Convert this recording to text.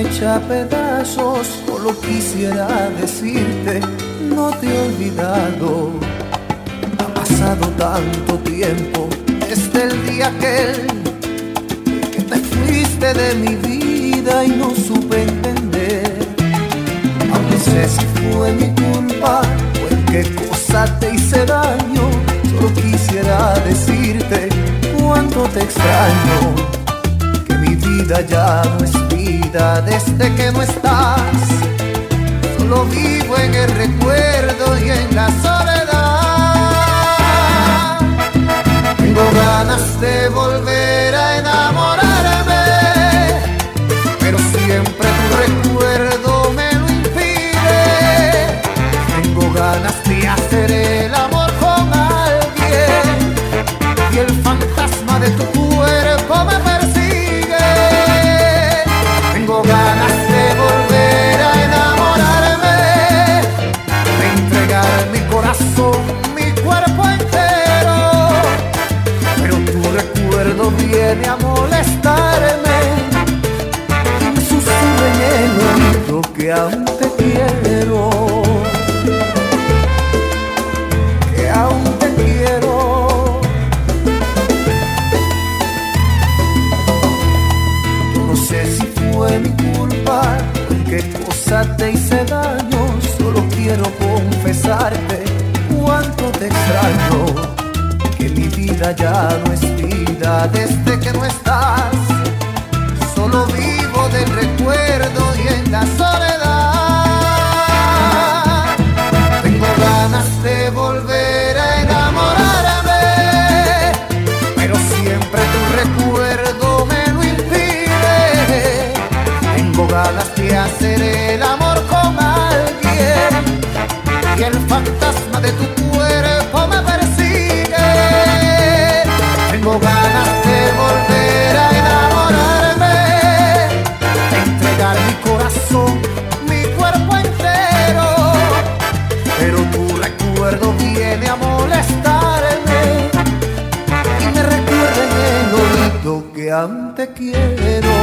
hecha a pedazos, solo quisiera decirte, no te he olvidado. Ha pasado tanto tiempo desde el día aquel que te fuiste de mi vida y no supe entender. Aunque sé si fue mi culpa o en qué cosa te hice daño, solo quisiera decirte cuánto te extraño. Ya no es vida desde que no estás. Solo vivo en el recuerdo y en la soledad. Tengo ganas de volver a enamorarme, pero siempre tu recuerdo me lo impide. Tengo ganas de hacer viene a molestarme susurra en el oído que aún te quiero. Que aún te quiero. Yo no sé si fue mi culpa en qué cosa te hice daño. Solo quiero confesarte cuánto te extraño. Que mi ya no es vida desde que no estás. Solo vivo del recuerdo y en la soledad. recuerdo viene a molestarme y me recuerda en el oído que antes quiero.